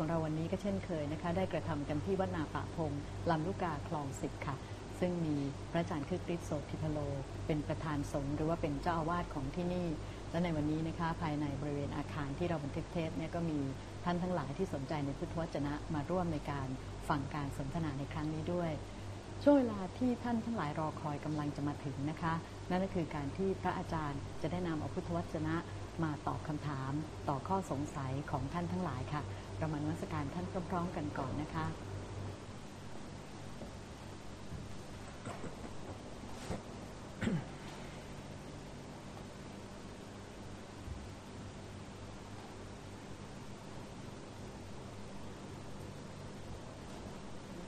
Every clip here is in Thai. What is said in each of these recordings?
ของเราวันนี้ก็เช่นเคยนะคะ ได้กระทำกันที่วัดนาป่าพงลำลูกกาคลองสิบค่ะ ซึ่งมีพระอาจารย์คือคริสโสธิพโล เป็นประธานสงฆ์หรือว่าเป็นเจ้าอาวาสของที่นี่ และในวันนี้นะคะภายในบริเวณอาคารที่เราบันทึกเทปเนี่ยก็มีท่านทั้งหลายที่สนใจในพุทธวจนะมาร่วมในการฟังการสนทนาในครั้งนี้ด้วยช่วงเวลาที่ท่านทั้งหลายรอคอยกำลังจะมาถึงนะคะ นั่นก็คือการที่พระอาจารย์จะได้นำเอาพุทธวจนะมาตอบคำถาม ต่อข้อสงสัยของท่านทั้งหลายค่ะ เรามานมัสการท่านพร้อมๆกันก่อนนะคะ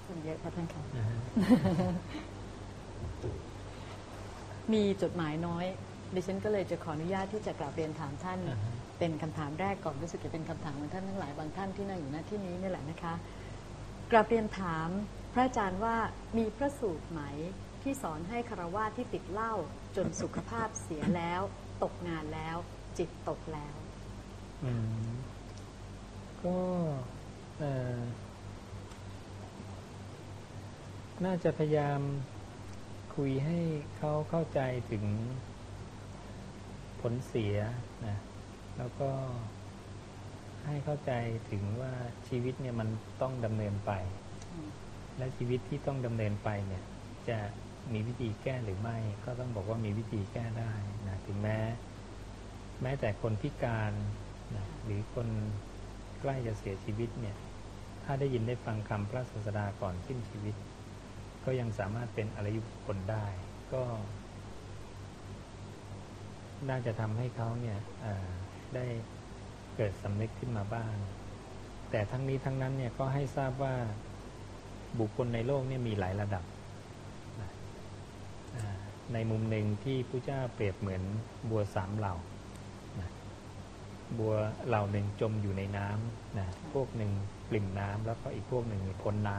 คนเยอะค่ะท่านค่ะนะฮะมีจดหมายน้อยดิฉันก็เลยจะขออนุญาตที่จะกราบเรียนถามท่านอ่าฮะ เป็นคำถามแรกก่อนรู้สึกจะเป็นคำถามของท่านทั้งหลายบางท่านที่นั่งอยู่ณที่นี้นี่แหละนะคะกราบเรียนถามพระอาจารย์ว่ามีพระสูตรไหมที่สอนให้คารวะที่ติดเหล้าจนสุขภาพเสียแล้ว ตกงานแล้ว จิตตกแล้วก็น่าจะพยายามคุยให้เขาเข้าใจถึงผลเสียนะ แล้วก็ให้เข้าใจถึงว่าชีวิตเนี่ยมันต้องดำเนินไปอืมและชีวิตที่ต้องดำเนินไปเนี่ย จะมีวิธีแก้หรือไม่ ก็ต้องบอกว่ามีวิธีแก้ได้นะถึงแม้ แม้แต่คนพิการนะหรือคนใกล้จะเสียชีวิตเนี่ย ถ้าได้ยินได้ฟังคำพระศาสดาก่อนสิ้นชีวิต ก็ยังสามารถเป็นอรยุบุคคลได้ ก็ น่าจะทำให้เขาเนี่ยเอ่อ ได้เกิดสำนึกขึ้นมาบ้าง แต่ทั้งนี้ทั้งนั้นเนี่ยก็ให้ทราบว่าบุคคลในโลกเนี่ยมีหลายระดับ ในมุมหนึ่งที่พระเจ้าเปรียบเหมือนบัวสามเหล่า บัวเหล่าหนึ่งจมอยู่ในน้ำนะพวกหนึ่งปริ่มน้ำแล้วก็อีกพวกหนึ่งพ้นน้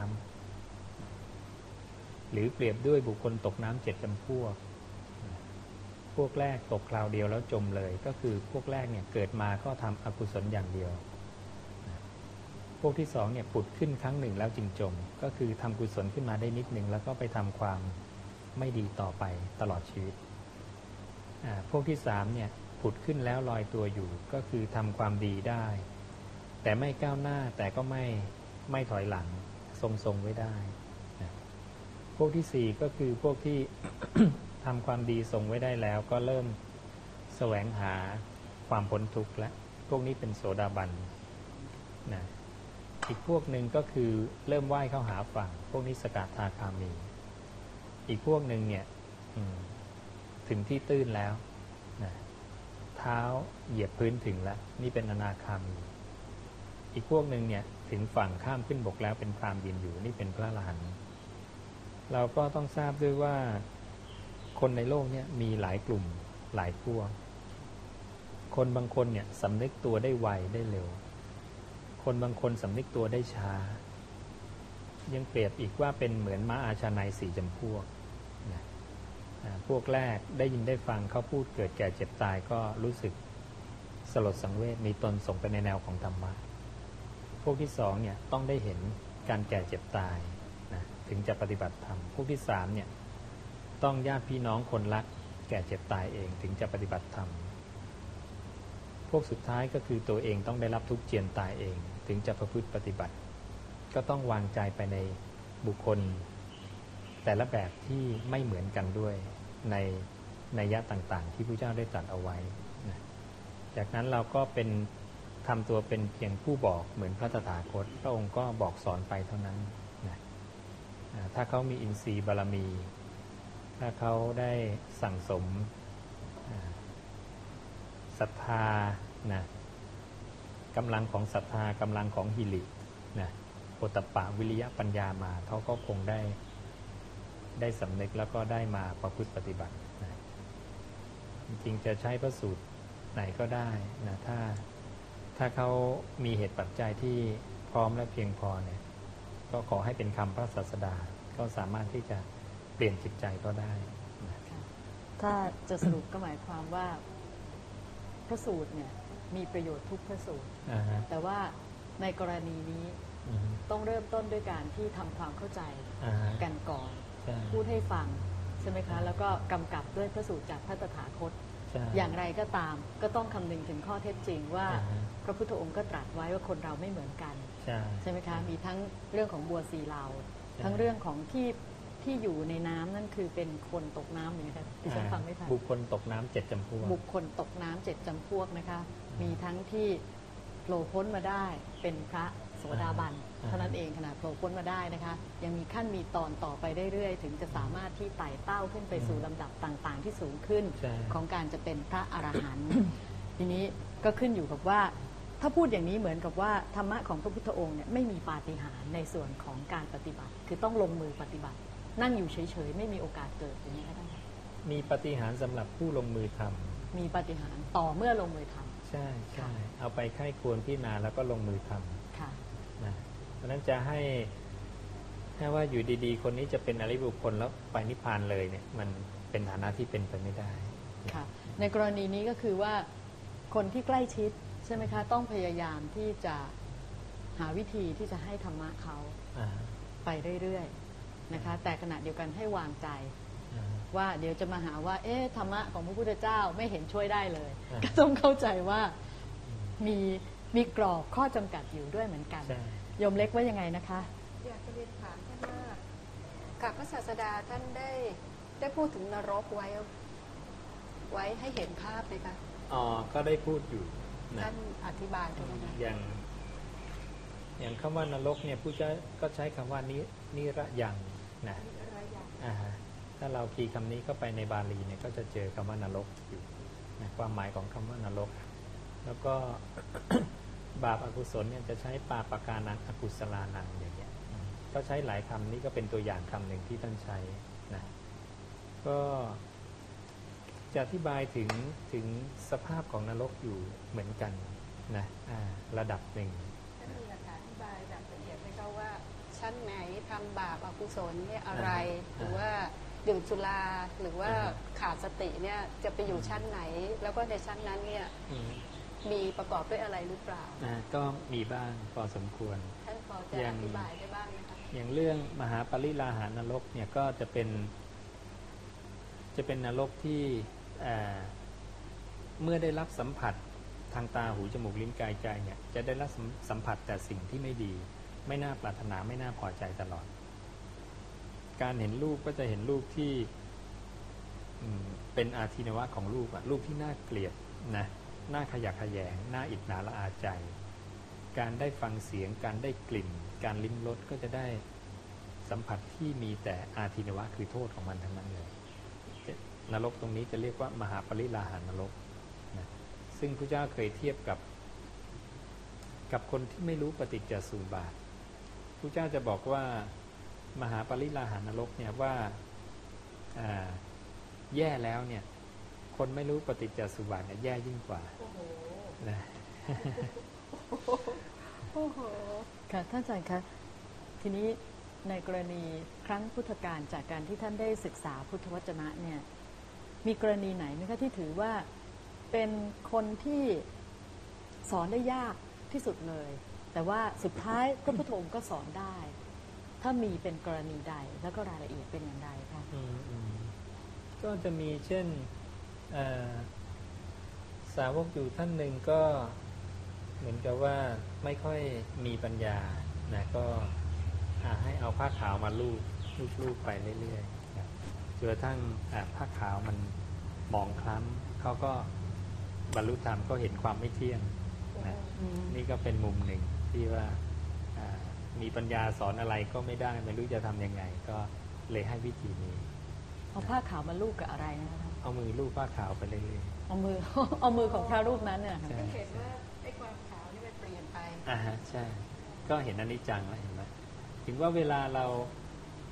ำหรือเปรียบด้วยบุคคลตกน้ำเจ็ดจำพวก พวกแรกตกคราวเดียวแล้วจมเลย ก็คือพวกแรกเนี่ยเกิดมาก็ทำอกุศลอย่างเดียว พวกที่สองเนี่ยผุดขึ้นครั้งหนึ่งแล้วจึงจม ก็คือทำกุศลขึ้นมาได้นิดหนึ่งแล้วก็ไปทำความไม่ดีต่อไปตลอดชีวิต พวกที่สามเนี่ยผุดขึ้นแล้วลอยตัวอยู่ ก็คือทำความดีได้ แต่ไม่ก้าวหน้าแต่ก็ไม่ไม่ถอยหลังทรงๆไว้ได้ พวกที่สี่ก็คือพวกที่ ทำความดีทรงไว้ได้แล้วก็เริ่มแสวงหาความพ้นทุกข์แล้วพวกนี้เป็นโสดาบันนะอีกพวกหนึ่งก็คือเริ่มว่ายเข้าหาฝั่ง พวกนี้สกทาคามี อีกพวกหนึ่งเนี่ยถึงที่ตื้นแล้วนะเท้าเหยียบพื้นถึงแล้ว นี่เป็นอนาคามี อีกพวกหนึ่งเนี่ยถึงฝั่งข้ามขึ้นบกแล้วเป็นพรามยืนอยู่นี่เป็นพระอรหันเราก็ต้องทราบด้วยว่า คนในโลกเนี่ยมีหลายกลุ่มหลายพวก คนบางคนเนี่ยสำนึกตัวได้ไวได้เร็ว คนบางคนสำนึกตัวได้ช้า ยังเปรียบอีกว่าเป็นเหมือนม้าอาชาในสี่จำพวกนะพวกแรกได้ยินได้ฟังเขาพูดเกิดแก่เจ็บตายก็รู้สึกสลดสังเวชมีตนส่งไปในแนวของธรรมะ พวกที่สองเนี่ยต้องได้เห็นการแก่เจ็บตายนะถึงจะปฏิบัติธรรม พวกที่สามเนี่ย ต้องญาติพี่น้องคนรัก แก่เจ็บตายเองถึงจะปฏิบัติธรรม พวกสุดท้ายก็คือตัวเองต้องได้รับทุกข์เจียนตายเอง ถึงจะประพฤติปฏิบัติ ก็ต้องวางใจไปในบุคคล แต่ละแบบที่ไม่เหมือนกันด้วยในในยะต่างๆ ที่พระเจ้าได้ตรัสเอาไว้นะจากนั้นเราก็เป็นทำตัวเป็นเพียงผู้บอกเหมือนพระตถาคต พระองค์ก็บอกสอนไปเท่านั้นนะถ้าเขามีอินทรีย์บารมี ถ้าเขาได้สั่งสมศรัทธานะกำลังของศรัทธากำลังของฮิรินะโอตปะวิริยะปัญญามา เขาก็คงได้ได้สำนึกแล้วก็ได้มาประพฤติปฏิบัตินะจริงจะใช้พระสูตรไหนก็ได้นะถ้าถ้าเขามีเหตุปัจจัยที่พร้อมและเพียงพอเนี่ยก็ขอให้เป็นคำพระศาสดาก็สามารถที่จะ เปลี่ยนจิตใจก็ได้นะถ้าจะสรุปก็หมายความว่าพระสูตรเนี่ยมีประโยชน์ทุกพระสูตรอ่าฮะแต่ว่าในกรณีนี้อืมต้องเริ่มต้นด้วยการที่ทำความเข้าใจอ่าฮะกันก่อนใช่พูดให้ฟังใช่ไหมคะ แล้วก็กำกับด้วยพระสูตรจากพระตถาคตใช่อย่างไรก็ตามก็ต้องคำนึงถึงข้อเท็จจริงว่าอ่าฮะพระพุทธองค์ก็ตรัสไว้ว่าคนเราไม่เหมือนกัน ใช่ใช่ไหมคะ มีทั้งเรื่องของบัวสีเหลาใช่ทั้งเรื่องของที่ ที่อยู่ในน้ำนั่นคือเป็นคนตกน้ำอย่างนี้ค่ะดิฉันฟังไม่ทัน บุคคลตกน้ำเจ็ดจำพวก บุคคลตกน้ำเจ็ดจำพวกนะคะ มีทั้งที่โผล่พ้นมาได้เป็นพระโสดาบันอ่า เท่านั้นเองขนาดโผล่พ้นมาได้นะคะ ยังมีขั้นมีตอนต่อไปเรื่อยๆ ถึงจะสามารถที่ไต่เต้าขึ้นไปสู่ลำดับต่างๆ ที่สูงขึ้น ใช่ ของการจะเป็นพระอรหันต์ ทีนี้ก็ขึ้นอยู่กับว่า ถ้าพูดอย่างนี้เหมือนกับว่าธรรมะของพระพุทธองค์เนี่ยไม่มีปาฏิหาริย์ในส่วนของการปฏิบัติ คือต้องลงมือปฏิบัติ นั่งอยู่เฉยๆ ไม่มีโอกาสเกิดอย่างนี้ก็ได้ค่ะมีปฏิหารย์สำหรับผู้ลงมือทำมีปาฏิหาริย์ต่อเมื่อลงมือทำ ใช่ใช่ค่ะ เอาไปไข้ควรพิจารณาแล้วก็ลงมือทำค่ะ นะเพราะฉะนั้นจะให้ให้ว่าอยู่ดีๆ คนนี้จะเป็นอริยบุคคลแล้วไปนิพพานเลยเนี่ย มันเป็นฐานะที่เป็นไปไม่ได้ ค่ะ ในกรณีนี้ก็คือว่าคนที่ใกล้ชิดใช่ไหมคะ ต้องพยายามที่จะหาวิธีที่จะให้ธรรมะเขาอ่า ไปเรื่อยๆ นะคะ แต่ขณะเดียวกันให้วางใจอ่าว่าเดี๋ยวจะมาหาว่า เอ๊ะธรรมะของพระพุทธเจ้าไม่เห็นช่วยได้เลยอ่าก็ต้องเข้าใจว่ามีมีกรอบข้อจำกัดอยู่ด้วยเหมือนกันใช่โยมเล็กว่ายังไงนะคะ อยากจะเรียนถามท่านว่ากับพระศาสดาท่านได้ได้พูดถึงนรกไว้ ไว้ให้เห็นภาพไหมคะอ๋อก็ได้พูดอยู่นะท่านอธิบายตรงนั้นอย่างอย่างคำว่านรกเนี่ยผู้เจ้าก็ใช้คำว่านินิระยัง นะอ่าถ้าเราคีย์คำนี้เข้าไปในบาลีเนี่ยก็จะเจอคำว่านรกอยู่นะความหมายของคำว่านรก แล้วก็บาปอากุศลเนี่ยจะใช้ปาปากานังอกุศลานังอย่างเงี้ยก็ใช้หลายคำนี้ก็เป็นตัวอย่างคำหนึ่งที่ท่านใช้นะก็จะอธิบายถึงถึงสภาพของนรกอยู่เหมือนกันนะอ่าระดับหนึ่ง ชั้นไหนทำบาปอกุศลเนี่ยอะไรอ่าหรือว่าดื่มสุราหรือว่าอ่าขาดสติเนี่ยจะไปอยู่ชั้นไหน แล้วก็ในชั้นนั้นเนี่ยอืมมีประกอบด้วยอะไรหรือเปล่า อ่าก็มีบ้างพอสมควร ท่านพอจะยัองธิบายได้บ้างไหมคะอย่างเรื่องมหาปริลาหานรกเนี่ยก็จะเป็น จะเป็นนรกที่เอ่อเมื่อได้รับสัมผัสทางตาหูจมูกลิ้นกายใจเนี่ยจะได้รับสัมสัมผัสแต่สิ่งที่ไม่ดี ไม่น่าปรารถนาไม่น่าพอใจตลอด การเห็นรูปก็จะเห็นรูปที่เป็นอาทินวะของรูปอะรูปที่น่าเกลียดนะน่าขยะขยงน่าอิจฉาละอาใจ การได้ฟังเสียง การได้กลิ่น การลิ้มรสก็จะได้สัมผัสที่มีแต่อาทินวะคือโทษของมันทั้งนั้นเลยนรกตรงนี้จะเรียกว่ามหาปริลาหานรกนะซึ่งพระเจ้าเคยเทียบกับ กับคนที่ไม่รู้ปฏิจจสุบาท ระเจ้าจะบอกว่ามหาปริลาหานรกเนี่ยว่าอ่าแย่แล้วเนี่ย คนไม่รู้ปฏิจจสุบาทเนี่ยแย่ยิ่งกว่าโอ้โหนะโอ้โหค่ะท่านอาจารย์คะทีนี้ในกรณีครั้งพุทธกาลจากการที่ท่านได้ศึกษาพุทธวจนะเนี่ย มีกรณีไหนไหมคะที่ถือว่าเป็นคนที่สอนได้ยากที่สุดเลย แต่ว่าสุดท้ายพระพุทธองค์ก็สอนได้ ถ้ามีเป็นกรณีใดแล้วก็รายละเอียดเป็นอย่างไรคะอืมอืมก็จะมีเช่นเอ่อสาวกอยู่ท่านหนึ่งก็เหมือนกับว่าไม่ค่อยมีปัญญานะก็อ่าให้เอาผ้าขาวมาลูบลูบลูบไปเรื่อยๆนะจนกระทั่งอ่าผ้าขาวมันหมองคล้ำเขาก็บรรลุธรรมก็เห็นความไม่เที่ยงนะอืมนี่ก็เป็นมุมหนึ่ง ที่ว่าอ่ามีปัญญาสอนอะไรก็ไม่ได้ไม่รู้จะทำยังไง ก็เลยให้วิธีนี้เอาผ้าขาวมาลูบกับอะไรนะคะท่านเอามือลูบผ้าขาวไปเรื่อยเอามือเอามือของพระรูปนั้นเนี่ยๆค่ะใช่ท่านเห็นใช่ว่าไอ้ความขาวนี่มันเปลี่ยนไปอ่าฮะใช่ ก็เห็นอนิจจังแล้วเห็นไหมถึงว่าเวลาเรา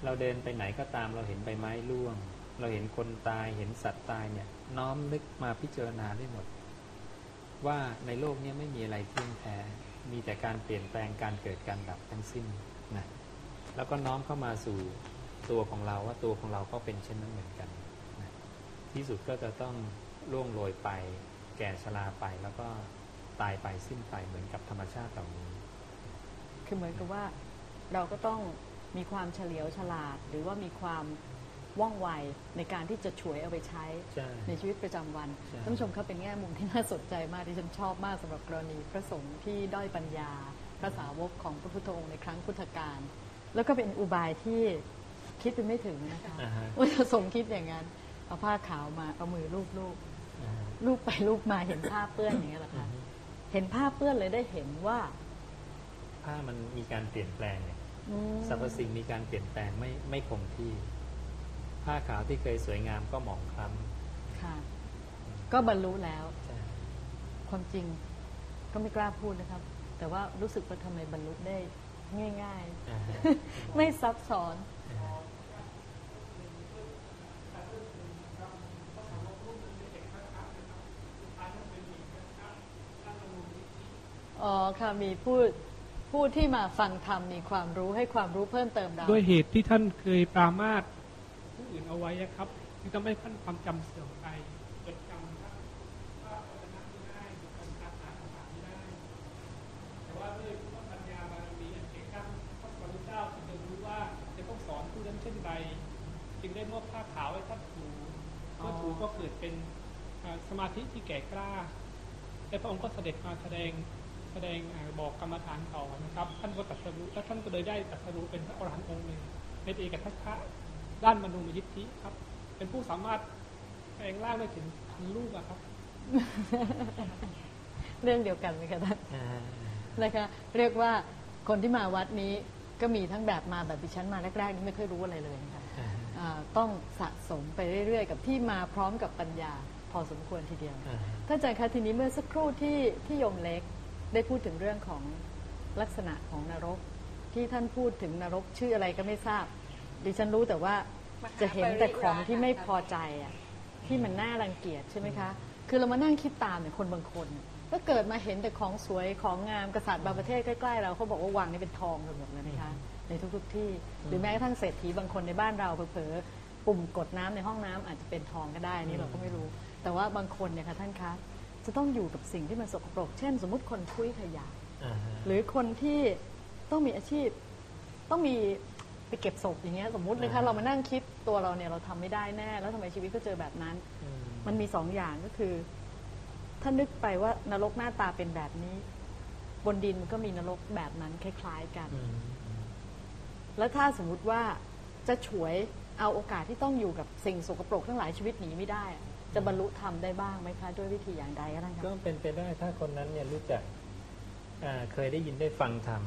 เราเดินไปไหนก็ตามเราเห็นใบไม้ร่วง เราเห็นคนตายเห็นสัตว์ตายเนี่ย น้อมนึกมาพิจารณาได้หมด ว่าในโลกเนี้ไม่มีอะไรเที่ยงแท้ มีแต่การเปลี่ยนแปลงการเกิดการดับทั้งสิ้นนะแล้วก็น้อมเข้ามาสู่ตัวของเราว่าตัวของเราก็เป็นเช่นนั้นเหมือนกันนะที่สุดก็จะต้องล่วงโรยไป แก่ชราไปแล้วก็ตายไปสิ้นไปเหมือนกับธรรมชาติเหล่านี้ คือเหมือนกับว่าเราก็ต้องมีความเฉลียวฉลาด หรือว่ามีความ ว่องไวในการที่จะฉวยเอาไปใช้ใช่ในชีวิตประจำวันใช่ ท่านผู้ชมครับเป็นแง่มุมที่น่าสนใจมากที่ฉันชอบมากสำหรับกรณีพระสงฆ์ที่ด้อยปัญญา พระสาวกของพระพุทธองค์ในครั้งพุทธกาลแล้วก็เป็นอุบายที่คิดไปไม่ถึงนะคะอ่าฮะว่าจะสงฆ์คิดอย่างนั้นเอาผ้าขาวมาเอามือลูบลูบอ่าฮะลูบไปลูบมาเห็นผ้าเปื้อนอย่างเงี้ยเหรอคะเห็นผ้าเปื้อนเลยได้เห็นว่าผ้ามันมีการเปลี่ยนแปลงเนี่ยอืม สรรพสิ่งมีการเปลี่ยนแปลงไม่ไม่คงที่ ผ้าขาวที่เคยสวยงามก็หมองคล้ค่ะ ก็บรรลุแล้วำใช่ความจริงก็ไม่กล้าพูดนะครับ แต่ว่ารู้สึกว่าทำไมบรรลุได้ง่ายอ่าฮะๆไม่ซับซ้อนอ๋อค่ะมีผู้ผู้ที่มาฟังธรรมมีความรู้ให้ความรู้เพิ่มเติมเราด้วยเหตุที่ท่านเคยปรามาส ผู้อื่นเอาไว้นะครับที่ทำให้ท่านความจำเสื่อมไปจดจำว่าว่าพระชนะไม่ได้จดจำคาถาต่างๆไม่ได้ แต่ว่าด้วยพระปัญญาบารมีอันเก่งกล้าพระพุทธเจ้าจึงได้รู้ว่าจะต้องสอนผู้นั้นเช่นใดจึงได้มอบผ้าขาวให้ท่านถูเมื่อถูก็เกิดเป็นสมาธิที่แก่กล้าและพระองค์ก็เสด็จมาแสดงแสดงบอกกรรมฐานต่อนะครับ ท่านก็ตรัสรู้และท่านก็เลยได้ตรัสรู้เป็นพระอรหันต์องค์หนึ่งเป็นเอกทัคคะ ด้านมนุมยิทธิครับ เป็นผู้สามารถแปลงร่างได้ถึงพันลูกอะครับ เรื่องเดียวกันไหมคะท่านอ่าฮะนะคะเรียกว่าคนที่มาวัดนี้ก็มีทั้งแบบมาแบบดิฉันมาแรกๆนี่ไม่ค่อยรู้อะไรเลยนะคะอ่าฮะอ่าต้องสะสมไปเรื่อยๆ กับที่มาพร้อมกับปัญญาพอสมควรทีเดียวอ่าฮะท่านอาจารย์คะทีนี้เมื่อสักครู่ที่ที่โยมเล็กได้พูดถึงเรื่องของลักษณะของนรก ที่ท่านพูดถึงนรกชื่ออะไรก็ไม่ทราบ ดิฉันรู้แต่ว่าจะเห็นแต่ของที่ไม่พอใจอะที่มันน่ารังเกียจใช่ไหมคะ คือเรามานั่งคิดตามเนี่ยคนบางคนน่ะก็เกิดมาเห็นแต่ของสวยของงามกษัตริย์บางประเทศใกล้ๆเราเขาบอกว่าวังนี่เป็นทองไปหมดเลยนะคะในทุกๆที่ หรือแม้กระทั่งเศรษฐีบางคนในบ้านเราเผลอๆปุ่มกดน้ำในห้องน้ำอาจจะเป็นทองก็ได้นี่เราก็ไม่รู้ แต่ว่าบางคนเนี่ยค่ะท่านคะจะต้องอยู่กับสิ่งที่มันสกปรก เช่น สมมติคนคุยขยะอ่าฮะหรือคนที่ต้องมีอาชีพ ต้องมี ไปเก็บศพอย่างเงี้ยสมมุตินะคะอ่าเรามานั่งคิดตัวเราเนี่ยเราทำไม่ได้แน่ แล้วทำไมชีวิตก็เจอแบบนั้นอืมมันมีสองอย่างก็คือ ถ้านึกไปว่านรกหน้าตาเป็นแบบนี้ บนดินมันก็มีนรกแบบนั้นคล้าย ๆกันอืมอืมแล้วถ้าสมมุติว่าจะฉวยเอาโอกาสที่ต้องอยู่กับสิ่งสกปรกทั้งหลายชีวิตหนีไม่ได้จะบรรลุธรรมได้บ้างไหมคะ ด้วยวิธีอย่างใดก็ได้คก็รับเป็นไปได้ถ้าคนนั้นเนี่ยรู้จักอ่าเคยได้ยินได้ฟังธรรม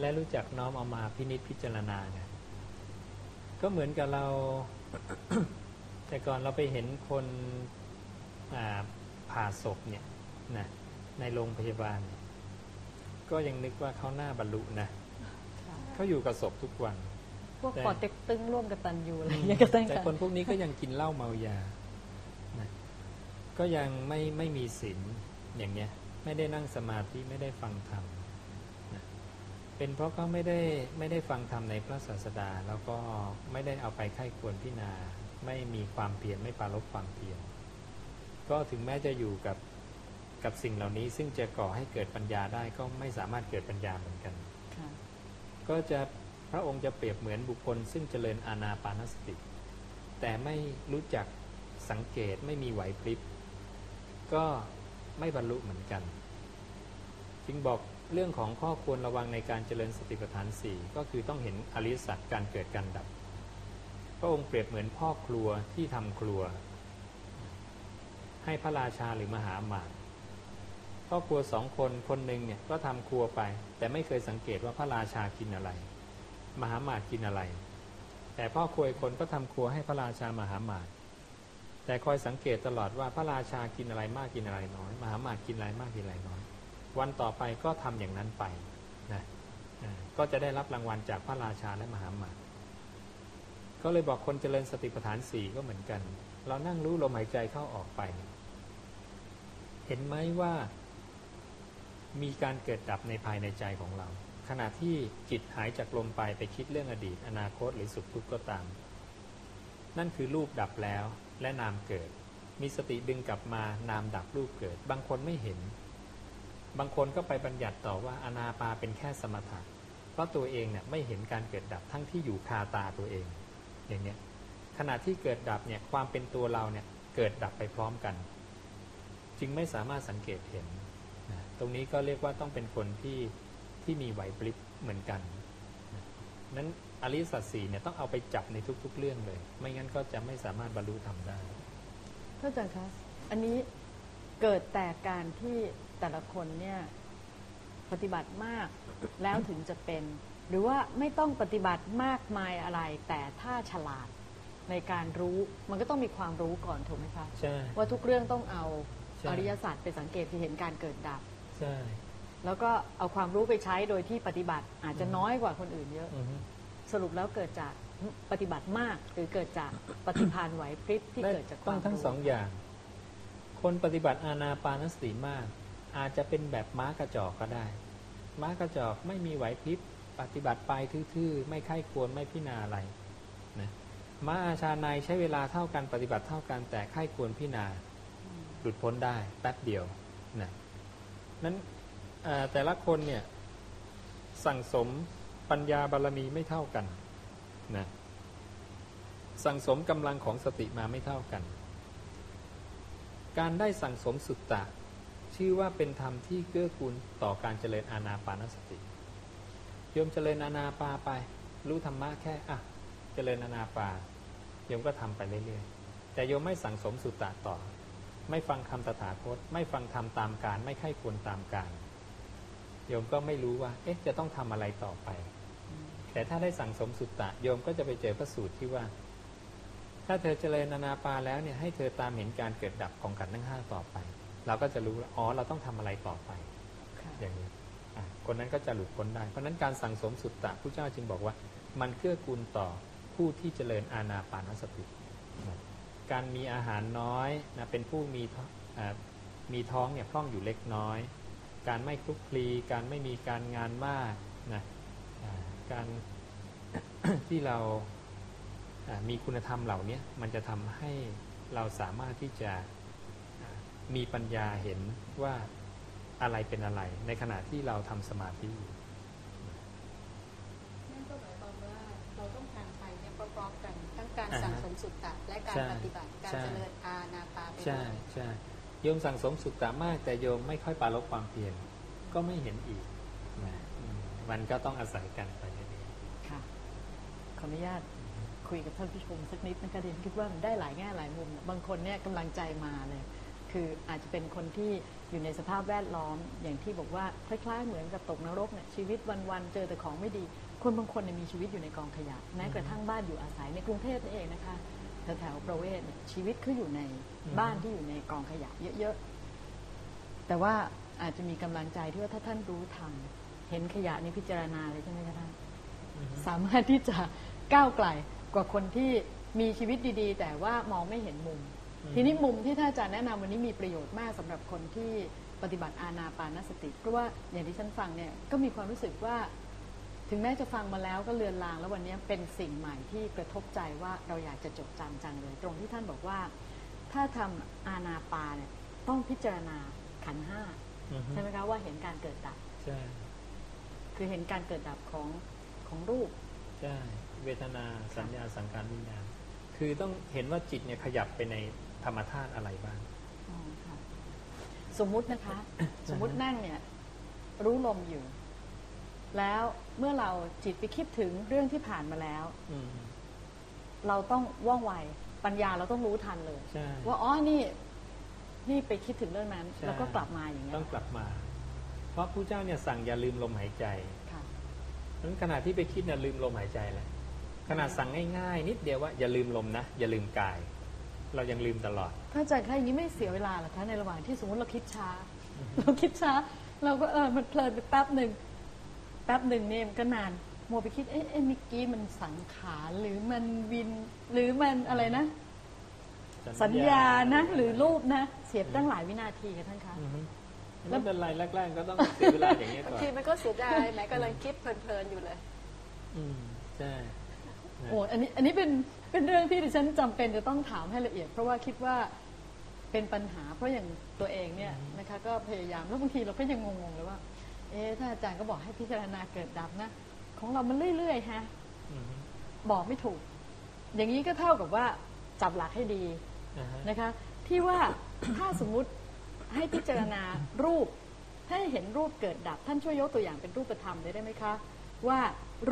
และรู้จักน้อมเอามาพินิจพิจารณาเนี่ยก็เหมือนกับเรา แต่ก่อนเราไปเห็นคนอ่าผ่าศพเนี่ยนะในโรงพยาบาลเนี่ยก็ยังนึกว่าเขาหน้าบรรลุนะเขาอยู่กับศพทุกวัน พวกแต่ปอเต็กตึงร่วมกับตันยูอะไรอย่างเงี้ยก็ตั้งแต่กันคนพวกนี้ก็ยังกินเหล้าเมายานะก็ยังไม่ไม่มีศีลอย่างเงี้ย ไม่ได้นั่งสมาธิไม่ได้ฟังธรรมนะ เป็นเพราะเขาไม่ได้ไม่ได้ฟังธรรมในพระศาสดา แล้วก็ไม่ได้เอาไปไข้ควรพิจารณาไม่มีความเพียรไม่ปรารบความเพียรก็ถึงแม้จะอยู่กับกับสิ่งเหล่านี้ซึ่งจะก่อให้เกิดปัญญาได้ก็ไม่สามารถเกิดปัญญาเหมือนกัน ก็จะพระองค์จะเปรียบเหมือนบุคคล ซึ่งเจริญอาณาปานสติ แต่ไม่รู้จักสังเกตไม่มีไหวพริบ ก็ไม่บรรลุเหมือนกัน จึงบอก เรื่องของข้อควรระวังในการเจริญสติปัฏฐานสี่ก็คือต้องเห็นอริสัจการเกิดการดับ พระองค์เปรียบเหมือนพ่อครัวที่ทำครัว ให้พระราชาหรือมหาอมาตพ่อครัวสองคนคนหนึ่งเนี่ยก็ทำครัวไป แต่ไม่เคยสังเกตว่าพระราชากินอะไร มหาหมาตกินอะไร แต่พ่อครัวอีกคนก็ทำครัวให้พระราชามหาหมาตแต่คอยสังเกตตลอดว่าพระราชากินอะไรมากกินอะไรน้อย มหาหมาตกินอะไรมากกินอะไรน้อย วันต่อไปก็ทำอย่างนั้นไปนะก็จะได้รับรางวัลจากพระราชาและมหาหมาก็เลยบอกคนเจริญสติปัฏฐานสี่ก็เหมือนกัน เรานั่งรู้ลมหายใจเข้าออกไป เห็นไหมว่า มีการเกิดดับในภายในใจของเรา ขณะที่จิตหายจากลมไปไปคิดเรื่องอดีต อนาคตหรือสุขทุกข์ก็ตาม นั่นคือรูปดับแล้วและนามเกิด มีสติดึงกลับมานามดับรูปเกิด บางคนไม่เห็น บางคนก็ไปบัญญัติต่อว่าอนาปาเป็นแค่สมถะเพราะตัวเองเนี่ยไม่เห็นการเกิดดับทั้งที่อยู่คาตาตัวเอง อย่างเนี้ยขณะที่เกิดดับเนี่ยความเป็นตัวเราเนี่ยเกิดดับไปพร้อมกัน จึงไม่สามารถสังเกตเห็นนะตรงนี้ก็เรียกว่าต้องเป็นคนที่ที่มีไหวพริบเหมือนกันนะนั้นอริสัจสี่เนี่ยต้องเอาไปจับในทุก ๆ เรื่องเลย ไม่งั้นก็จะไม่สามารถบรรลุธรรมได้ท่านอาจารย์คะอันนี้เกิดแต่การที่ แต่ละคนเนี่ยปฏิบัติมากแล้วถึงจะเป็น หรือว่าไม่ต้องปฏิบัติมากมายอะไร แต่ถ้าฉลาดในการรู้มันก็ต้องมีความรู้ก่อนถูกไหมคะใช่ว่าทุกเรื่องต้องเอาใช่อริยสัจไปสังเกตที่เห็นการเกิดดับใช่แล้วก็เอาความรู้ไปใช้โดยที่ปฏิบัติอาจจะน้อยกว่าคนอื่นเยอะอือฮึสรุปแล้วเกิดจากปฏิบัติมากหรือเกิดจากปฏิภาณไหวพริบที่ได้เกิดจากคต้วาองมทั้งรู้สองอย่าง คนปฏิบัติอานาปานสติมาก อาจจะเป็นแบบม้ากระจอกก็ได้ ม้ากระจอกไม่มีไหวพริบปฏิบัติไปทื่อๆ ไม่ไข้ควรไม่พิจารณาอะไรนะม้าอาชาในใช้เวลาเท่ากันปฏิบัติเท่ากันแต่ไข้ควรพิจารณาหลุดพ้นได้แป๊บเดียวนะนั้นแต่ละคนเนี่ยสั่งสมปัญญาบารมีไม่เท่ากันนะสั่งสมกำลังของสติมาไม่เท่ากัน การได้สั่งสมสุตตะ ชื่อว่าเป็นธรรมที่เกื้อกูลต่อการเจริญอาณาปานสติโยมเจริญอาณาปาไป รู้ธรรมะแค่อะเจริญอาณาปาโยมก็ทำไปเรื่อยๆแต่โยมไม่สั่งสมสุตตะต่อ ไม่ฟังคำตถาคต ไม่ฟังธรรมตามการ ไม่ไข้ควรตามการโยมก็ไม่รู้ว่า เอ๊ะจะต้องทำอะไรต่อไป แต่ถ้าได้สั่งสมสุตตะโยมก็จะไปเจอพระสูตรที่ว่า ถ้าเธอเจริญนานาปาแล้วเนี่ยให้เธอตามเห็นการเกิดดับของขันธ์ทั้งห้าต่อไป เราก็จะรู้แล้วอ๋อเราต้องทำอะไรต่อไปค่ะอย่างนี้อะคนนั้นก็จะหลุดพ้นได้ เพราะฉะนั้นการสั่งสมสุตตะผู้เจ้าจึงบอกว่า มันเกื้อกูลต่อผู้ที่เจริญอาณาปานสตินะการมีอาหารน้อยนะเป็นผู้มีท้องอ่ามีท้องเนี่ยพร่องอยู่เล็กน้อย การไม่คลุกคลี การไม่มีการงานมากนะอ่าการที่เราอ่ามีคุณธรรมเหล่านี้มันจะทำให้เราสามารถที่จะอ่า มีปัญญาเห็นว่าอะไรเป็นอะไร ในขณะที่เราทำสมาธิอยู่นั่นก็หมายความว่าเราต้องการไปเนี่ยพร้อมๆกันทั้งการอ่าฮะสั่งสมสุตตะและการใช่ปฏิบัติการใช่เจริญอาณาปาไปใช่ด้วยใช่โยมสั่งสมสุตตะมาก แต่โยมไม่ค่อยปรารบความเพียรก็ไม่เห็นอีกนะอืมมันก็ต้องอาศัยกันไปเรื่อยค่ะขออนุญาตคุยกับท่านผู้ชมสักนิดนะคะเดียนคิดว่ามันได้หลายแง่หลายมุม บางคนเนี่ยกำลังใจมาเลย คืออาจจะเป็นคนที่อยู่ในสภาพแวดล้อม อย่างที่บอกว่าคล้ายๆเหมือนกับตกนรกเนี่ยชีวิตวันๆเจอแต่ของไม่ดี คนบางคนเนี่ยมีชีวิตอยู่ในกองขยะแม้กระทั่งบ้านอยู่อาศัยในกรุงเทพนี่เองนะคะแถวๆประเวศเนี่ยชีวิตเขาอยู่ในบ้านที่อยู่ในกองขยะเยอะๆแต่ว่าอาจจะมีกำลังใจที่ว่าถ้าท่านรู้ทันเห็นขยะนี้พิจารณาเลยใช่ไหมคะท่านๆสามารถที่จะก้าวไกลกว่าคนที่มีชีวิตดี ๆ แต่ว่ามองไม่เห็นมุมอืม ทีนี้มุมที่ท่านอาจารย์แนะนำวันนี้มีประโยชน์มากสำหรับคนที่ปฏิบัติอาณาปานสติ เพราะว่าอย่างที่ฉันฟังเนี่ยก็มีความรู้สึกว่า ถึงแม้จะฟังมาแล้วก็เลือนลาง แล้ววันนี้เป็นสิ่งใหม่ที่กระทบใจว่าเราอยากจะจดจำจังเลย ตรงที่ท่านบอกว่า ถ้าทำอาณาปาเนี่ยต้องพิจารณาขันธ์ห้าอือฮึใช่ไหมคะว่าเห็นการเกิดดับใช่คือเห็นการเกิดดับของของรูปใช่เวทนาสัญญาสังการวิญญาณคือต้องเห็นว่าจิตเนี่ยขยับไปใน ธรรมธาตุอะไรบ้าง อ๋อค่ะสมมุตินะคะ สมมุตินั่งเนี่ยรู้ลมอยู่ แล้วเมื่อเราจิตไปคิดถึงเรื่องที่ผ่านมาแล้ว อืม เราต้องว่องไวปัญญาเราต้องรู้ทันเลย ใช่ ว่าอ๋อนี่นี่ไปคิดถึงเรื่องนั้น ใช่แล้วก็กลับมาอย่างเงี้ยต้องกลับมา เพราะผู้เจ้าเนี่ยสั่งอย่าลืมลมหายใจค่ะ นั้นขณะที่ไปคิดเนี่ยลืมลมหายใจเลยขนาดสั่งง่ายๆ นิดเดียวว่าอย่าลืมลมนะ อย่าลืมกาย เรายังลืมตลอด ถ้าอาจารย์คะอย่างนี้ไม่เสียเวลาเหรอคะในระหว่างที่สมมติเราคิดช้า เราคิดช้า เราก็เออมันเพลินไปแป๊บหนึ่งแป๊บหนึ่งเนี่ยมันก็นานโมวไปคิดเอ๊ะเอ๊ะเมื่อกี้มันสังขารหรือมันวิน หรือมันอะไรนะ สัญญานะหรือรูปนะเสียบตั้งหลายวินาทีค่ะท่านคะ อือฮึไม่เป็นไรแรกๆก็ต้องเสียเวลาอย่างเงี้ยบางก่อน ทีมันก็เสียดายแหม้กำลังคิดเพลินๆอยู่เลย อืมใช่ โอ้อันนี้อันนี้เป็น เป็นเรื่องที่ดิฉันจำเป็นจะต้องถามให้ละเอียด เพราะว่าคิดว่าเป็นปัญหา เพราะอย่างตัวเองเนี่ยนะคะ ก็พยายามแล้วบางทีเราก็ยังงงๆเลยว่า เอ๊ะถ้าอาจารย์ก็บอกให้พิจารณาเกิดดับนะ ของเรามันเรื่อยๆฮะบอกไม่ถูก อย่างนี้ก็เท่ากับว่าจับหลักให้ดีนะคะ ที่ว่าถ้าสมมุติให้พิจารณารูปให้เห็นรูปเกิดดับ ท่านช่วยยกตัวอย่างเป็นรูปธรรมได้ไหมคะ ว่า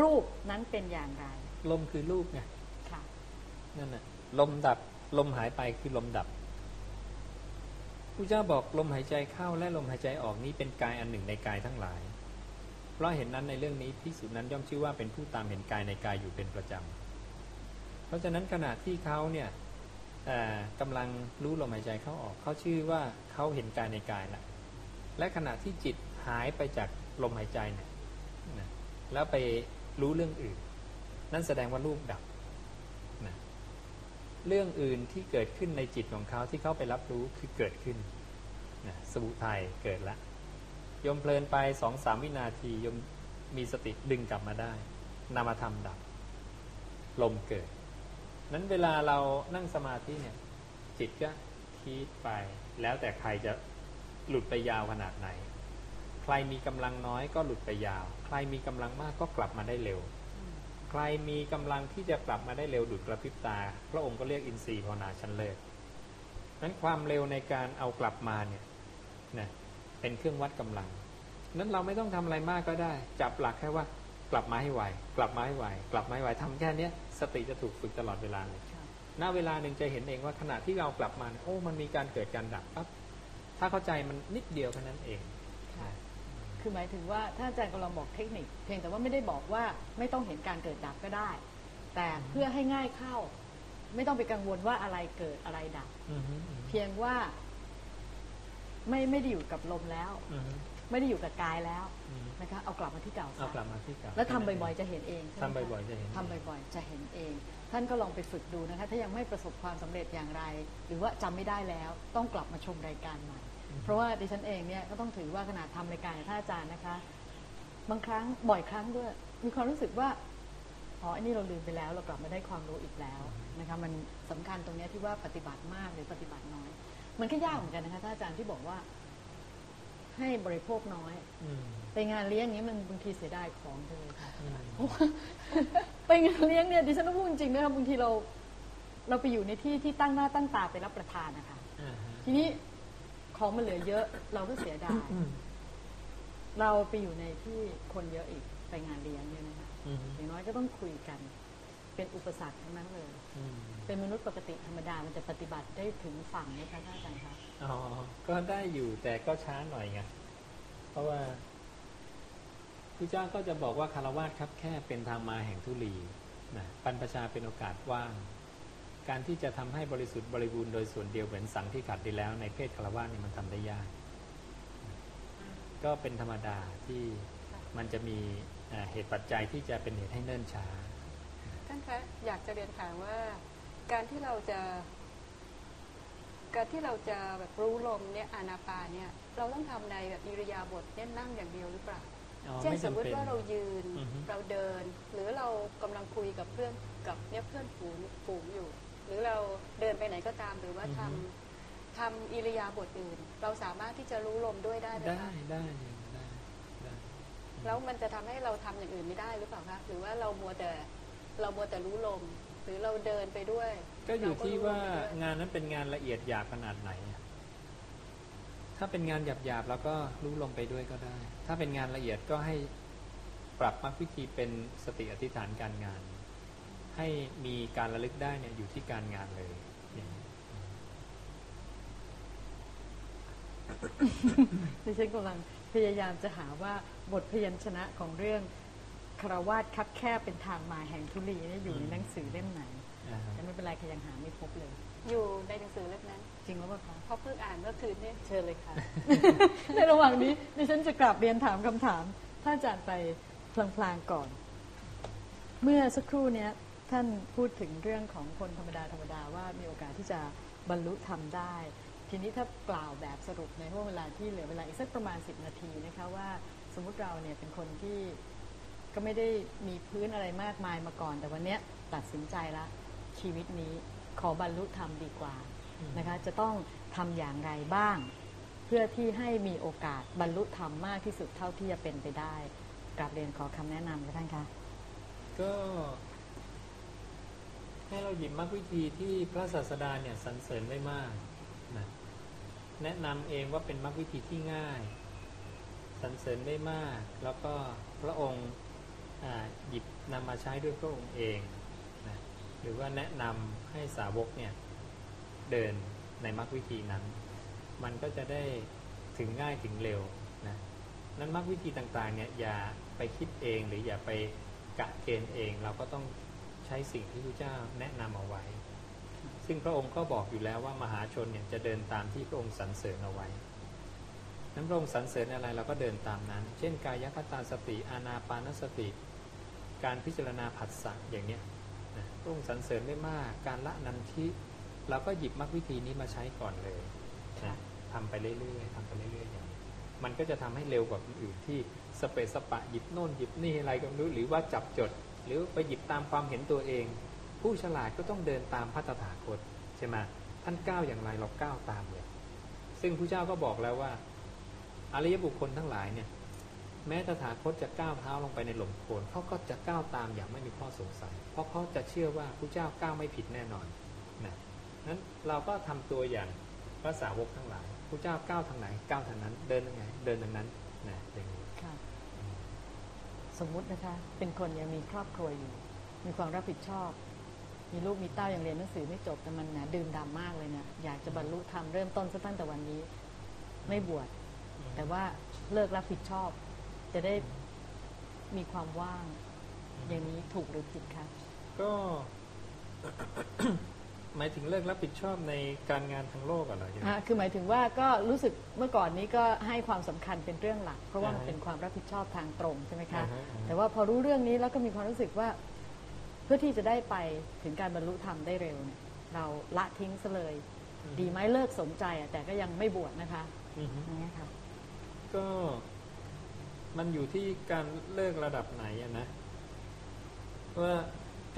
รูปนั้นเป็นอย่างไรลมคือรูปไงค่ะ นั่นน่ะลมดับลมหายไปคือลมดับพระเจ้าบอกลมหายใจเข้าและลมหายใจออกนี้เป็นกายอันหนึ่งในกายทั้งหลาย เพราะเห็นนั้นในเรื่องนี้พิสูจนั้นย่อมชื่อว่าเป็นผู้ตามเห็นกายในกายอยู่เป็นประจำ เพราะฉะนั้นขณะที่เขาเนี่ยกำลังรู้ลมหายใจเข้าออกเขาชื่อว่าเขาเห็นกายในกายละและขณะที่จิตหายไปจากลมหายใจเนี่ยแล้วไปรู้เรื่องอื่น นั่นแสดงว่ารูปดับ เรื่องอื่นที่เกิดขึ้นในจิตของเขาที่เขาไปรับรู้คือเกิดขึ้นนะสมุทัยเกิดละยมเพลินไปสองสามวินาทียมมีสติดึงกลับมาได้นามธรรมดับ ลมเกิด นั้นเวลาเรานั่งสมาธิเนี่ย จิตก็คิดไป แล้วแต่ใครจะหลุดไปยาวขนาดไหน ใครมีกำลังน้อยก็หลุดไปยาว ใครมีกำลังมากก็กลับมาได้เร็ว ใครมีกำลังที่จะกลับมาได้เร็วดุดกระพริบตา พระองค์ก็เรียกอินทรีย์ภาวนาชั้นเลิศนั้นความเร็วในการเอากลับมาเนี่ยนะเป็นเครื่องวัดกำลัง นั้นเราไม่ต้องทำอะไรมากก็ได้ จับหลักแค่ว่ากลับมาให้ไวกลับมาให้ไวกลับมาให้ไวทำแค่เนี้ยสติจะถูกฝึกตลอดเวลาเลยค่ะณเวลาหนึ่งจะเห็นเองว่าขณะที่เรากลับมาโอ้มันมีการเกิดการดับปั๊บถ้าเข้าใจมันนิดเดียวแค่นั้นเอง คือหมายถึงว่าถ้าอาจารย์กำลังบอกเทคนิค เพียงแต่ว่าไม่ได้บอกว่าไม่ต้องเห็นการเกิดดับก็ได้ แต่เพื่อให้ง่ายเข้า ไม่ต้องไปกังวลว่าอะไรเกิดอะไรดับอือฮึอือฮึเพียงว่าไม่ไม่ได้อยู่กับลมแล้วอือฮึไม่ได้อยู่กับกายแล้วอือฮึนะคะเอากลับมาที่เก่าซะเอากลับมาที่เก่าแล้วทำบ่อยๆจะเห็นเองใช่ไหมคะทำบ่อยๆจะเห็นทำบ่อยๆจะเห็นเอง ท่านก็ลองไปฝึกดูนะคะ ถ้ายังไม่ประสบความสำเร็จอย่างไร หรือว่าจำไม่ได้แล้วต้องกลับมาชมรายการใหม่ เพราะว่าดิฉันเองเนี่ยก็ต้องถือว่าขนาดทำรายการกับท่านอาจารย์นะคะ บางครั้งบ่อยครั้งด้วย มีความรู้สึกว่าอ๋ออันนี้เราลืมไปแล้ว เรากลับมาได้ความรู้อีกแล้วนะคะมันสำคัญตรงเนี้ยที่ว่าปฏิบัติมากหรือปฏิบัติน้อย มันก็ยากเหมือนกันนะคะท่านอาจารย์ที่บอกว่า ให้บริโภคน้อยอืมไปงานเลี้ยงอย่างนี้มันบางทีเสียดายของจังเลยค่ะอืมเพราะว่าไปงานเลี้ยงเนี่ยดิฉันต้องพูดจริงๆนะคะบางทีเรา เราไปอยู่ในที่ที่ตั้งหน้าตั้งตาไปรับประทานนะคะอ่าฮะทีนี้ ของมันเหลือเยอะ เราก็เสียดายอืมเราไปอยู่ในที่คนเยอะอีกไปงานเลี้ยงเนี่ยนะคะอืมอย่างน้อยก็ต้องคุยกัน เป็นอุปสรรคทั้งนั้นเลยอืมเป็นมนุษย์ปกติธรรมดามันจะปฏิบัติได้ถึงฝั่งไหมคะท่านอาจารย์คะอ๋อก็ได้อยู่แต่ก็ช้าหน่อยไงเพราะว่าพระเจ้าก็จะบอกว่าคารวาสครับแค่เป็นทางมาแห่งทุลีนะปันประชาเป็นโอกาสว่าง การที่จะทำให้บริสุทธิ์บริบูรณ์โดยส่วนเดียวเหมือนสังที่ขัดดีแล้วในเพศคารวาสนี่มันทำได้ยาก ก็เป็นธรรมดาที่มันจะมีเอ่อเหตุปัจจัยที่จะเป็นเหตุให้เนิ่นช้าท่านคะอยากจะเรียนถามว่าการที่เราจะ การที่เราจะแบบรู้ลมเนี่ยอานาปานเนี่ย เราต้องทำในแบบอิริยาบถเนี่ยนั่งอย่างเดียวหรือเปล่าอ๋อเช่นไม่สมจำมติเป็นว่าเรายืนอือฮึเราเดิน หรือเรากำลังคุยกับเพื่อนกับเนี่ยเพื่อนฝูงฝูงอยู่ หรือเราเดินไปไหนก็ตามหรือว่าทำทำอิริยาบถอื่น เราสามารถที่จะรู้ลมด้วยได้ไหมได้คะได้ได้ได้แล้วมันจะทำให้เราทำอย่างอื่นไม่ได้หรือเปล่าคะหรือว่าเรามัวแต่เรามัวแต่รู้ลม หรือเราเดินไปด้วยก็อยู่ที่เรว่ารู้ลมไปด้วยงานนั้นเป็นงานละเอียดหยาบขนาดไหนอะถ้าเป็นงานหยาบหยาบๆแล้วก็รู้ลงไปด้วยก็ได้ ถ้าเป็นงานละเอียดก็ให้ปรับมรรควิธีเป็นสติอธิษฐานการงาน ให้มีการระลึกได้เนี่ยอยู่ที่การงานเลยอย่างนี้ดิฉันกำลังพยายามจะหาว่าบทพยัญชนะของเรื่องคารวาสคับแคบเป็นทางมาแห่งทุลีเนี่ยอยู่ในหนังสือเล่มไหนอ่าฮะแต่ไม่เป็นไรค่ะยังหาไม่พบเลย อยู่ในหนังสือเล่มนั้น จริงหรือเปล่าคะเพราะเพิ่งอ่านเมื่อคืนเนี่ยเชิญเลยค่ะ ในระหว่างนี้ดิฉันจะกลับเรียนถามคำถามท่านอาจารย์ไปพลางๆก่อน เมื่อสักครู่เนี้ย ท่านพูดถึงเรื่องของคนธรรมดาธรรมดาว่ามีโอกาสที่จะบรรลุธรรมได้ ทีนี้ถ้ากล่าวแบบสรุปในห่วงเวลาที่เหลือเวลาอีกสักประมาณ 10 นาทีนะคะว่าสมมุติเราเนี่ยเป็นคนที่ก็ไม่ได้มีพื้นอะไรมากมายมาก่อน แต่วันเนี้ยตัดสินใจละชีวิตนี้ขอบรรลุธรรมดีกว่านะคะจะต้องทำอย่างไรบ้าง เพื่อที่ให้มีโอกาสบรรลุธรรมมากที่สุดเท่าที่จะเป็นไปได้กราบเรียนขอคำแนะนำค่ะท่านคะก็ ให้เราหยิบมรรควิธีที่พระศาสดาเนี่ยสรรเสริญไว้มากนะแนะนำเองว่าเป็นมรรควิธีที่ง่ายสรรเสริญได้มาก แล้วก็พระองค์หยิบนำมาใช้ด้วยพระองค์เองนะหรือว่าแนะนำให้สาวกเนี่ยเดินในมรรควิธีนั้น มันก็จะได้ถึงง่ายถึงเร็วนะนั้นมรรควิธีต่างๆเนี่ยอย่าไปคิดเองหรืออย่าไปกะเกณฑ์เอง เราก็ต้อง ใช้สิ่งที่พระเจ้าแนะนำเอาไว้ ซึ่งพระองค์ก็บอกอยู่แล้วว่ามหาชนเนี่ยจะเดินตามที่พระองค์สรรเสริญเอาไว้นั้นพระองค์สรรเสริญอะไรเราก็เดินตามนั้น เช่นกายคตาสติอานาปานสติ การพิจารณาผัสสะอย่างเนี้ยพระองค์สรรเสริญไม่มากการละนันทิเราก็หยิบมรรควิธีนี้มาใช้ก่อนเลยนะทำไปเรื่อยๆทำไปเรื่อยๆอย่างนี้มันก็จะทำให้เร็วกว่าคนอื่นที่สเปซสปะหยิบโน่นหยิบนี่อะไรก็ไม่รู้หรือว่าจับจด หรือไปหยิบตามความเห็นตัวเอง ผู้ฉลาดก็ต้องเดินตามพัตถาคตใช่ไหมท่านก้าวอย่างไรเราก้าวตามเลยซึ่งพระเจ้าก็บอกแล้วว่าอริยบุคคลทั้งหลายเนี่ยแม้ตถาคตจะก้าวเท้าลงไปในหล่มโคนเขาก็จะก้าวตามอย่างไม่มีข้อสงสัย เพราะเขาจะเชื่อว่าพระเจ้าก้าวไม่ผิดแน่นอนนะนั้นเราก็ทำตัวอย่างพระสาวกทั้งหลายพระเจ้าก้าวทางไหนก้าวทางนั้น เดินทางไหนเดินทางนั้นนะอย่างนี้ สมมุตินะคะ เป็นคนยังมีครอบครัวอยู่ มีความรับผิดชอบ มีลูกมีเต้ายังเรียนหนังสือไม่จบแต่มันนะดื่มดำมากเลยเนี่ยอยากจะบรรลุธรรมเริ่มต้นซะตั้งแต่วันนี้ ไม่บวชแต่ว่าเลิกรับผิดชอบ จะได้มีความว่าง อย่างนี้ถูกหรือผิดคะก็ หมายถึงเลิกรับผิดชอบในการงานทางโลกอะไรอย่างเงี้ย อะคือหมายถึงว่าก็รู้สึกเมื่อก่อนนี้ก็ให้ความสำคัญเป็นเรื่องหลัก เพราะว่ามันอ่าฮะเป็นความรับผิดชอบทางตรงใช่ไหมคะ อ่าฮะอ่าฮะ แต่ว่าพอรู้เรื่องนี้แล้วก็มีความรู้สึกว่า เพื่อที่จะได้ไปถึงการบรรลุธรรมได้เร็วเนี่ยเราละทิ้งซะเลย ดีไหมเลิกสมใจอะแต่ก็ยังไม่บวชนะคะอือฮึอย่างนี้ยค่ะก็มันอยู่ที่การเลิกระดับไหนอะนะว่า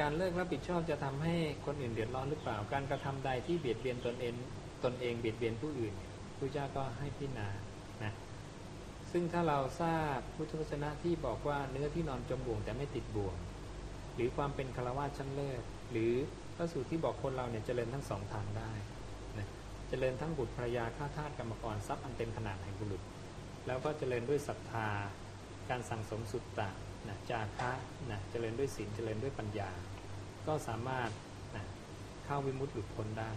การเลิกรับผิดชอบจะทำให้คนอื่นเดือดร้อนหรือเปล่า การกระทำใดที่เบียดเบียนตนเองตนเองเบียดเบียนผู้อื่นพระเจ้าก็ให้พิจารณานะซึ่งถ้าเราทราบพุทธวจนะที่บอกว่าเนื้อที่นอนจมบ่วงแต่ไม่ติดบ่วง หรือความเป็นคารวะชั้นเลิศหรือพระสูตรที่บอกคนเราเนี่ยเจริญทั้งสองทางได้นะเจริญทั้งบุตรภรยาข้าทาสกรรมกรทรัพย์อันเต็มขนาดแห่งบุรุษ แล้วก็เจริญด้วยศรัทธา การสั่งสมสุตตะ นะจาคะนะเจริญด้วยศีลเจริญด้วยปัญญา ก็สามารถนะเข้าวิมุตติหลุดพ้นได้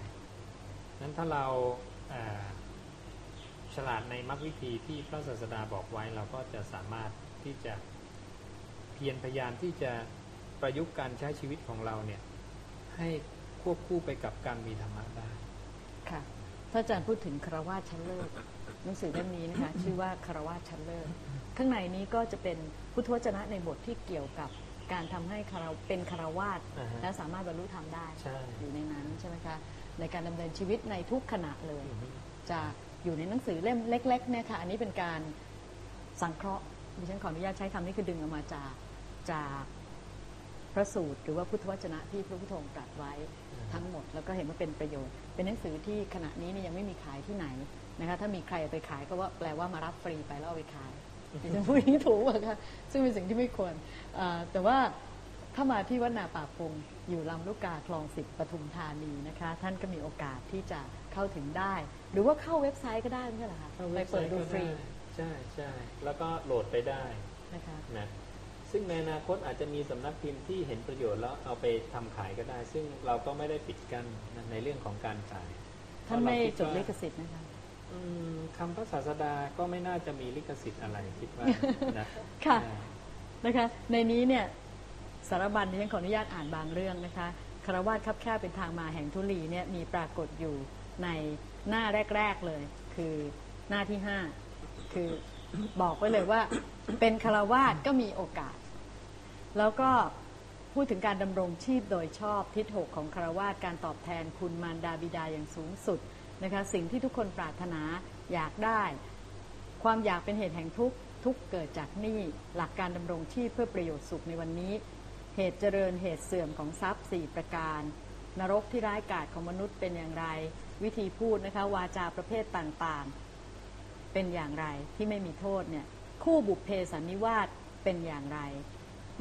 นั้นถ้าเราาฉลาดในมรรควิธีที่พระศาสดาบอกไว้เราก็จะสามารถที่จะเพียรพยายามที่จะประยุกต์การใช้ชีวิตของเราเนี่ยให้ควบคู่ไปกับการมีธรรมะได้ค่ะถ้าอาจารย์พูดถึงคารวะชั้นเลิศหนังสือเล่มนี้นะคะ ชื่อว่าคารวะชั้นเลิศข้างในนี้ก็จะเป็น พุทธวจนะในบทที่เกี่ยวกับการทำให้คารวเป็นคารวาสอ่าฮะและสามารถบรรลุธรรมได้ใช่อยู่ในนั้นใช่ไหมคะในการดำเนินชีวิตในทุกขณะเลยอือฮึจะอยู่ในหนังสือเล่มเล็กๆเนี่ยค่ะอันนี้เป็นการสังเคราะห์ดิฉันขออนุญาตใช้คำนี้คือดึงออกมาจากจากพระสูตร หรือว่าพุทธวจนะที่พระพุทธองค์ตรัสไว้ทั้งหมด แล้วก็เห็นว่าเป็นประโยชน์ เป็นหนังสือที่ขณะนี้เนี่ยยังไม่มีขายที่ไหนนะคะถ้ามีใครเอาไปขายก็ว่าแปลว่ามารับฟรีไปแล้วเอาไปขาย ดิฉันพูดอย่างนี้ถูกป่ะคะซึ่งเป็นสิ่งที่ไม่ควรเอ่อแต่ว่าถ้ามาที่วัดนาป่าพงอยู่ลำลูกกาคลองสิบปทุมธานีนะคะ ท่านก็มีโอกาสที่จะเข้าถึงได้ หรือว่าเข้าเว็บไซต์ก็ได้ไม่ใช่เหรอคะไปเปิดดูฟรีใช่ใช่แล้วก็โหลดไปได้นะคะนะซึ่งในอนาคตอาจจะมีสำนักพิมพ์ที่เห็นประโยชน์แล้วเอาไปทำขายก็ได้ ซึ่งเราก็ไม่ได้ปิดกั้นนะในเรื่องของการขายท่านไม่เพระเรคิจดว่าลิขสิทธิ์นะคะอืม คำพระศาสดาก็ไม่น่าจะมีลิขสิทธิ์อะไรคิดว่านะค่ะอ่านะคะ ในนี้เนี่ยสารบัญดิฉันขออนุญาตอ่านบางเรื่องนะคะคารวาสคับแคบเป็นทางมาแห่งทุลีเนี่ยมีปรากฏอยู่ในหน้าแรก ๆเลย คือหน้าที่ห้าคือบอกไว้เลยว่า เป็นคารวาสก็มีโอกาส แล้วก็พูดถึงการดำรงชีพโดยชอบทิศหกของคารวาสการตอบแทนคุณมารดาบิดาอย่างสูงสุด นะคะสิ่งที่ทุกคนปรารถนาอยากได้ ความอยากเป็นเหตุแห่งทุกข์ทุกเกิดจากหนี้หลักการดำรงชีพเพื่อประโยชน์สุขในวันนี้ เหตุเจริญเหตุเสื่อมของทรัพย์สี่ประการ นรกที่ร้ายกาจของมนุษย์เป็นอย่างไร วิธีพูดนะคะวาจาประเภทต่างๆ เป็นอย่างไรที่ไม่มีโทษเนี่ยคู่บุพเพสันนิวาสเป็นอย่างไร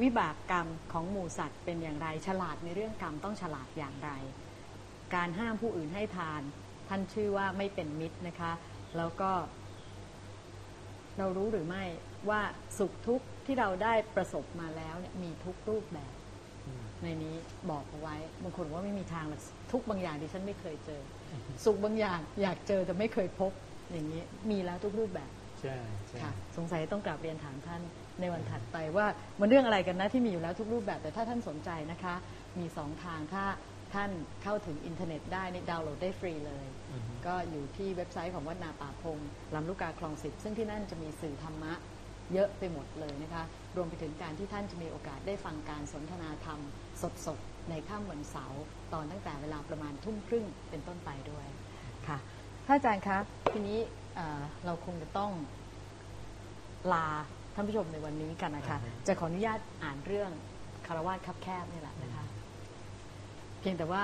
วิบากกรรมของหมูสัตว์เป็นอย่างไร ฉลาดในเรื่องกรรมต้องฉลาดอย่างไร การห้ามผู้อื่นให้ทาน ท่านชื่อว่าไม่เป็นมิตรนะคะ แล้วก็ เรารู้หรือไม่ว่าสุขทุกข์ที่เราได้ประสบมาแล้วเนี่ยมีทุกรูปแบบ ในนี้บอกเอาไว้บางคนบอกว่าไม่มีทางหรอกทุกบางอย่างดิฉันไม่เคยเจอ สุขบางอย่างอยากเจอแต่ไม่เคยพบอย่างนี้มีแล้วทุกรูปแบบใช่ใช่ค่ะสงสัยต้องกลับเรียนถามท่านในวันถัดไปว่ามันเรื่องอะไรกันนะที่มีอยู่แล้วทุกรูปแบบแต่ถ้าท่านสนใจนะคะ มีสองทางถ้า ท่านเข้าถึงอินเทอร์เน็ตได้นี่ดาวน์โหลดได้ฟรีเลยอือฮึก็อยู่ที่เว็บไซต์ของวัดนาป่าพงลำลูกกาคลองสิบซึ่งที่นั่นจะมีสื่อธรรมะเยอะไปหมดเลยนะคะรวมไปถึงการที่ท่านจะมีโอกาสได้ฟังการสนทนาธรรม สดๆ ในค่ำวันเสาร์ตอนตั้งแต่เวลาประมาณทุ่มครึ่งเป็นต้นไปด้วยค่ะท่านอาจารย์คะทีนี้เอ่อเราคงจะต้องลาท่านผู้ชมในวันนี้กันนะคะ จะขออนุญาตอ่านเรื่องคารวาสคับแคบนี่แหละนะคะ เพียงแต่ว่า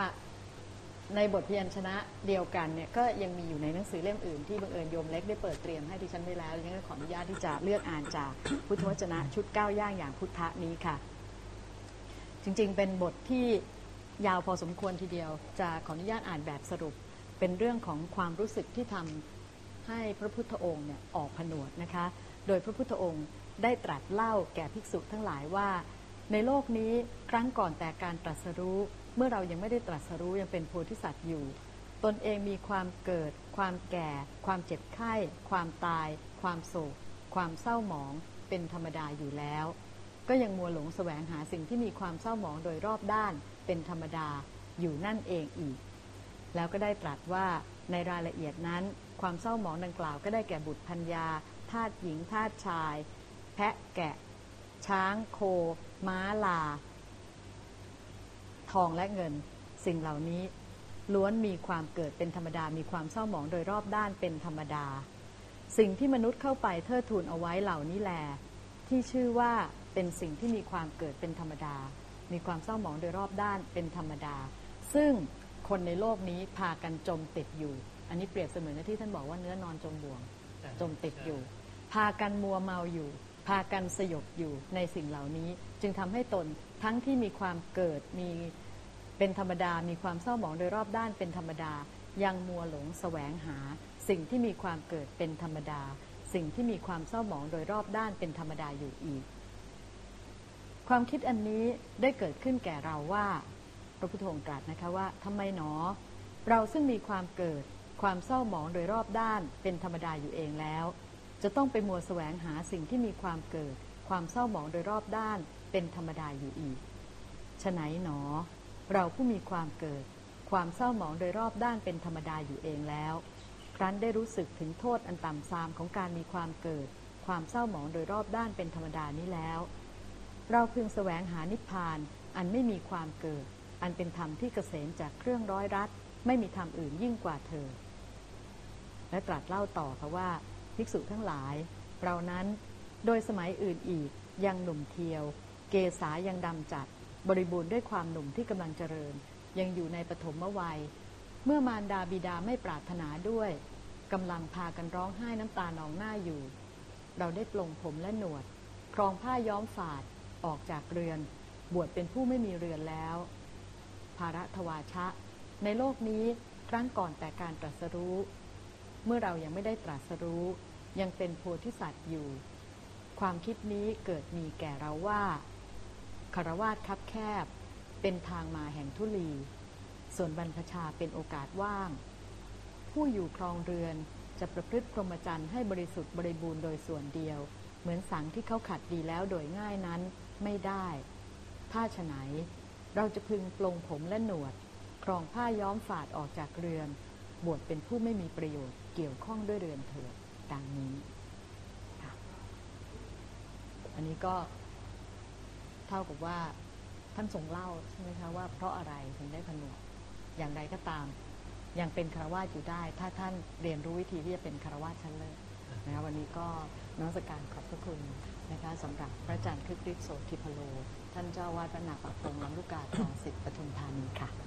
ในบทพยัญชนะเดียวกันเนี่ยก็ยังมีอยู่ในหนังสือเล่มอื่นที่บังเอิญโยมเล็กได้เปิดเตรียมให้ดิฉันไว้แล้วดิฉันก็ขออนุญาตที่จะเลือกอ่านจากพุทธวจนะชุดก้าวย่างอย่างพุทธะนี้ค่ะ จริงๆ เป็นบทที่ยาวพอสมควรทีเดียว จะขออนุญาตอ่านแบบสรุป เป็นเรื่องของความรู้สึกที่ทำให้พระพุทธองค์เนี่ยออกผนวดนะคะ โดยพระพุทธองค์ได้ตรัสเล่าแก่ภิกษุทั้งหลายว่า ในโลกนี้ครั้งก่อนแต่การตรัสรู้ เมื่อเรายังไม่ได้ตรัสรู้ยังเป็นโพธิสัตว์อยู่ ตนเองมีความเกิด ความแก่ ความเจ็บไข้ ความตาย ความโศก ความเศร้าหมอง เป็นธรรมดาอยู่แล้ว ก็ยังมัวหลงแสวงหาสิ่งที่มีความเศร้าหมองโดยรอบด้าน เป็นธรรมดาอยู่นั่นเองอีก แล้วก็ได้ตรัสว่าในรายละเอียดนั้น ความเศร้าหมองดังกล่าวก็ได้แก่บุตรพัญญาทาสหญิงทาสชาย แพะแกะ ช้างโค ม้าลา ทองและเงิน สิ่งเหล่านี้ ล้วนมีความเกิดเป็นธรรมดา มีความเศร้าหมองโดยรอบด้านเป็นธรรมดา สิ่งที่มนุษย์เข้าไปเทิดทูนเอาไว้เหล่านี้แล ที่ชื่อว่าเป็นสิ่งที่มีความเกิดเป็นธรรมดา มีความเศร้าหมองโดยรอบด้านเป็นธรรมดา ซึ่งคนในโลกนี้พากันจมติดอยู่ อันนี้เปรียบเสมือนที่ท่านบอกว่าเนื้อนอนจมบ่วง จมติดอยู่ พากันมัวเมาอยู่ พากันสยบอยู่ในสิ่งเหล่านี้ จึงทำให้ตน ทั้งที่มีความเกิดมีเป็นธรรมดา มีความเศร้าหมองโดยรอบด้านเป็นธรรมดา ยังมัวหลงแสวงหา สิ่งที่มีความเกิดเป็นธรรมดา สิ่งที่มีความเศร้าหมองโดยรอบด้านเป็นธรรมดาอยู่อีก ความคิดอันนี้ได้เกิดขึ้นแก่เราว่า พระพุทธองค์ตรัสนะคะว่าทำไมหนอ เราซึ่งมีความเกิดความเศร้าหมองโดยรอบด้านเป็นธรรมดาอยู่เองแล้ว จะต้องไปมัวแสวงหาสิ่งที่มีความเกิด ความเศร้าหมองโดยรอบด้าน เป็นธรรมดาอยู่อีกฉะไหนหนอ เราผู้มีความเกิด ความเศร้าหมองโดยรอบด้านเป็นธรรมดาอยู่เองแล้ว ครั้นได้รู้สึกถึงโทษอันต่ำทรามของการมีความเกิด ความเศร้าหมองโดยรอบด้านเป็นธรรมดานี้แล้ว เราพึงแสวงหานิพพาน อันไม่มีความเกิด อันเป็นธรรมที่เกษมจากเครื่องร้อยรัดไม่มีธรรมอื่นยิ่งกว่าเธอ และตรัสเล่าต่อค่ะว่าภิกษุทั้งหลาย เรานั้นโดยสมัยอื่นอีกยังหนุ่มเทียว เกษายังดำจัด บริบูรณ์ด้วยความหนุ่มที่กำลังเจริญ ยังอยู่ในปฐมวัย เมื่อมารดาบิดาไม่ปรารถนาด้วยกำลังพากันร้องไห้น้ำตานองหน้าอยู่ เราได้ปลงผมและหนวด ครองผ้าย้อมฝาดออกจากเรือน บวชเป็นผู้ไม่มีเรือนแล้ว ภาระทวาชะ ในโลกนี้ครั้งก่อนแต่การตรัสรู้ เมื่อเรายังไม่ได้ตรัสรู้ ยังเป็นโพธิสัตว์อยู่ ความคิดนี้เกิดมีแก่เราว่า คารวาสคับแคบ เป็นทางมาแห่งทุลี ส่วนบรรพชาเป็นโอกาสว่าง ผู้อยู่ครองเรือนจะประพฤติพรหมจรรย์ให้บริสุทธิ์บริบูรณ์โดยส่วนเดียว เหมือนสังที่เขาขัดดีแล้วโดยง่ายนั้นไม่ได้ ถ้าฉะไหน เราจะพึงปลงผมและหนวด ครองผ้าย้อมฝาดออกจากเรือน บวชเป็นผู้ไม่มีประโยชน์เกี่ยวข้องด้วยเรือนเถิดดังนี้ค่ะอันนี้ก็ เท่ากับว่าท่านทรงเล่าใช่ไหมคะว่าเพราะอะไรถึงได้ผนวกอย่างไรก็ตาม ยังเป็นคารวาสอยู่ได้ ถ้าท่านเรียนรู้วิธีที่จะเป็นคารวาสชั้นเลิศนะคะวันนี้ก็นมัสการขอบพระคุณนะคะสำหรับพระอาจารย์คึกฤทธิ์โสธิพโล ท่านเจ้าวาดพระนาปะพงลำลูกกาคลองสิทธิปทุมธานีค่ะ